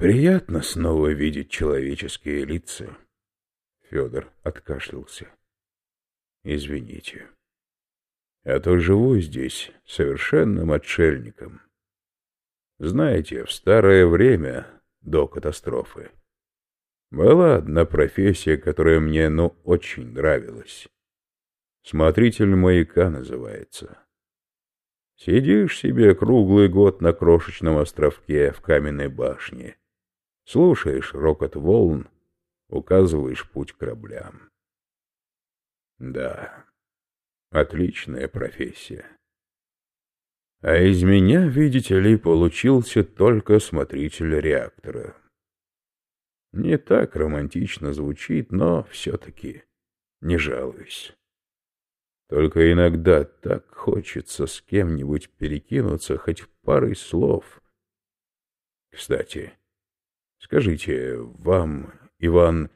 Приятно снова видеть человеческие лица. Федор откашлялся. Извините. А то живу здесь совершенным отшельником. Знаете, в старое время, до катастрофы, была одна профессия, которая мне, ну, очень нравилась. Смотритель маяка называется. Сидишь себе круглый год на крошечном островке в каменной башне, слушаешь рокот волн, указываешь путь кораблям. Да, отличная профессия. А из меня, видите ли, получился только смотритель реактора. Не так романтично звучит, но все-таки не жалуюсь. Только иногда так хочется с кем-нибудь перекинуться хоть парой слов. Кстати, скажите, вам, Иван,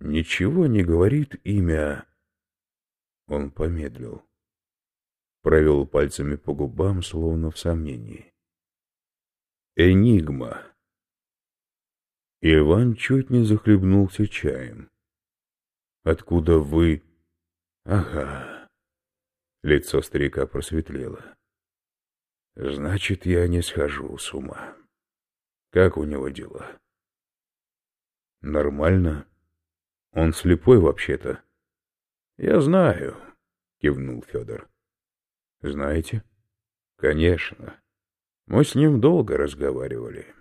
ничего не говорит имя... Он помедлил. Провел пальцами по губам, словно в сомнении. Энигма. Иван чуть не захлебнулся чаем. «Откуда вы...» «Ага». Лицо старика просветлело. «Значит, я не схожу с ума. Как у него дела?» «Нормально. Он слепой вообще-то». «Я знаю», — кивнул Федор. «Знаете?» «Конечно. Мы с ним долго разговаривали».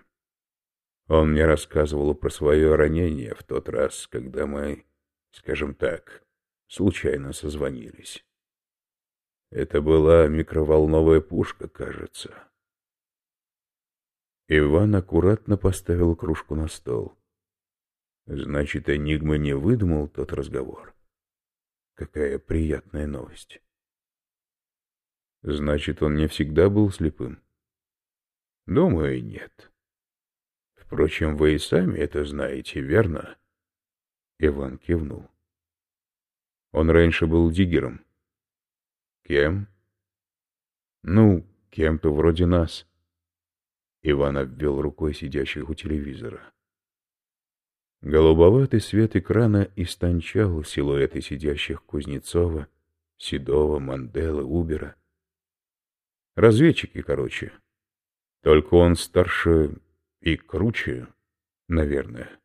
Он мне рассказывал про свое ранение в тот раз, когда мы, скажем так, случайно созвонились. Это была микроволновая пушка, кажется. Иван аккуратно поставил кружку на стол. Значит, Энигма не выдумал тот разговор. Какая приятная новость. Значит, он не всегда был слепым? Думаю, нет. Впрочем, вы и сами это знаете, верно? Иван кивнул. Он раньше был диггером. Кем? Ну, кем-то вроде нас. Иван обвел рукой сидящих у телевизора. Голубоватый свет экрана истончал силуэты сидящих Кузнецова, Седова, Манделы, Убера. Разведчики, короче. Только он старше и круче, наверное.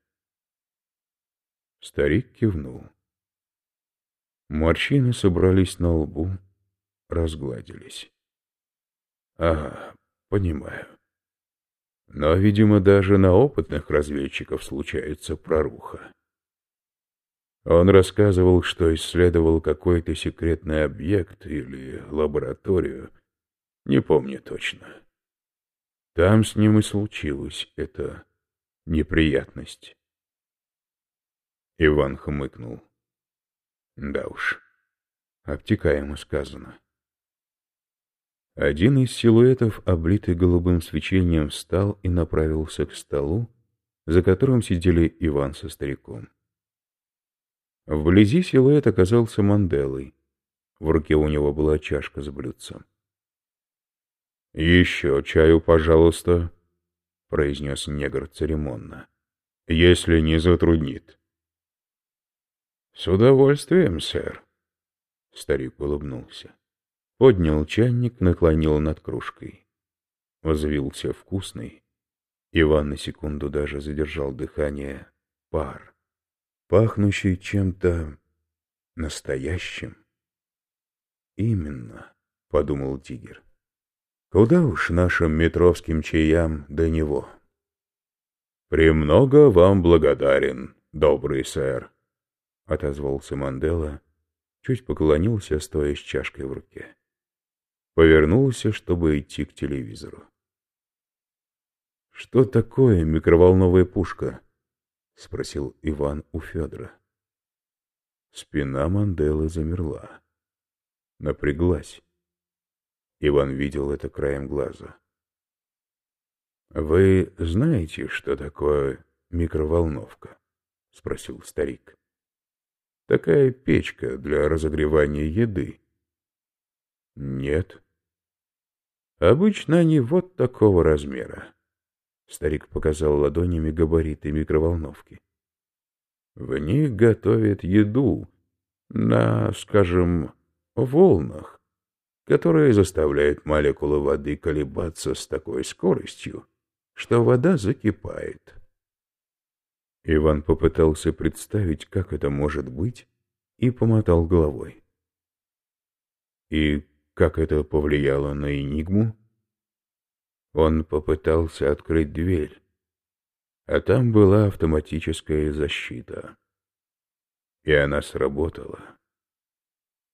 Старик кивнул. Морщины собрались на лбу, разгладились. Ага, понимаю. Но, видимо, даже на опытных разведчиков случается проруха. Он рассказывал, что исследовал какой-то секретный объект или лабораторию, не помню точно. Там с ним и случилась эта неприятность. Иван хмыкнул. Да уж, обтекаемо сказано. Один из силуэтов, облитый голубым свечением, встал и направился к столу, за которым сидели Иван со стариком. Вблизи силуэт оказался Манделой. В руке у него была чашка с блюдцем. — Еще чаю, пожалуйста, — произнес негр церемонно, — если не затруднит. — С удовольствием, сэр. Старик улыбнулся. Поднял чайник, наклонил над кружкой. Возвился вкусный. Иван на секунду даже задержал дыхание. Пар, пахнущий чем-то настоящим. «Именно», — подумал Тигр. Куда уж нашим метровским чаям до него? «Премного вам благодарен, добрый сэр», — отозвался Мандела, чуть поклонился, стоя с чашкой в руке. Повернулся, чтобы идти к телевизору. «Что такое микроволновая пушка?» — спросил Иван у Федора. Спина Манделы замерла. Напряглась. Иван видел это краем глаза. «Вы знаете, что такое микроволновка?» — спросил старик. «Такая печка для разогревания еды». «Нет». «Обычно они вот такого размера. Старик показал ладонями габариты микроволновки. В них готовят еду на, скажем, волнах, которые заставляют молекулы воды колебаться с такой скоростью, что вода закипает. Иван попытался представить, как это может быть, и помотал головой. И как это повлияло на Энигму? Он попытался открыть дверь, а там была автоматическая защита. И она сработала.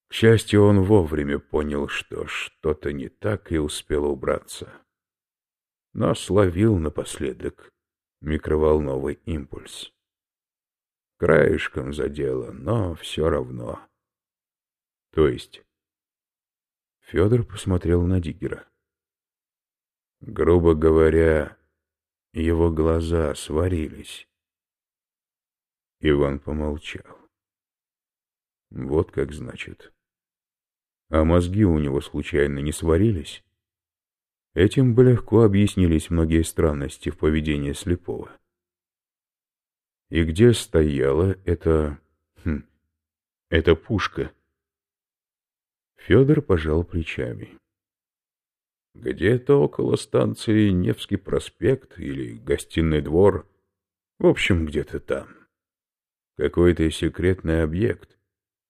К счастью, он вовремя понял, что что-то не так, и успел убраться. Но словил напоследок микроволновый импульс. Краешком задело, но все равно. То есть... Федор посмотрел на Диггера. Грубо говоря, его глаза сварились. Иван помолчал. Вот как значит. А мозги у него случайно не сварились? Этим бы легко объяснились многие странности в поведении слепого. И где стояла эта... Хм, эта пушка? Федор пожал плечами. Где-то около станции Невский проспект или Гостиный двор. В общем, где-то там. Какой-то секретный объект.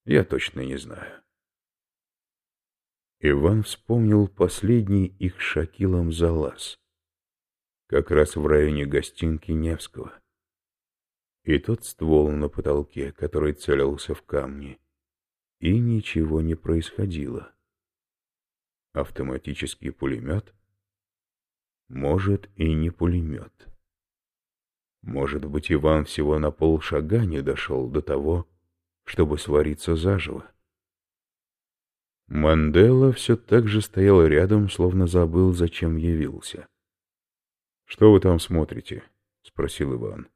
Я точно не знаю. Иван вспомнил последний их шакилом залаз. Как раз в районе гостинки Невского. И тот ствол на потолке, который целился в камни. И ничего не происходило. Автоматический пулемет? Может, и не пулемет. Может быть, Иван всего на полшага не дошел до того, чтобы свариться заживо. Мандела все так же стоял рядом, словно забыл, зачем явился. — Что вы там смотрите? — спросил Иван.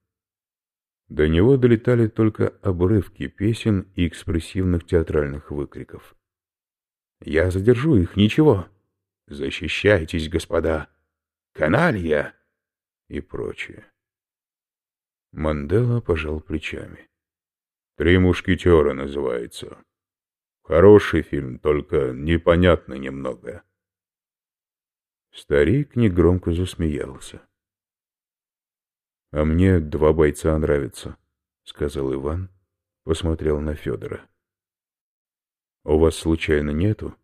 До него долетали только обрывки песен и экспрессивных театральных выкриков. Я задержу их, ничего. Защищайтесь, господа. Каналья! И прочее. Мандела пожал плечами. «Три мушкетера» называется. Хороший фильм, только непонятно немного. Старик негромко засмеялся. «А мне два бойца нравятся», — сказал Иван, посмотрел на Федора. У вас случайно нету?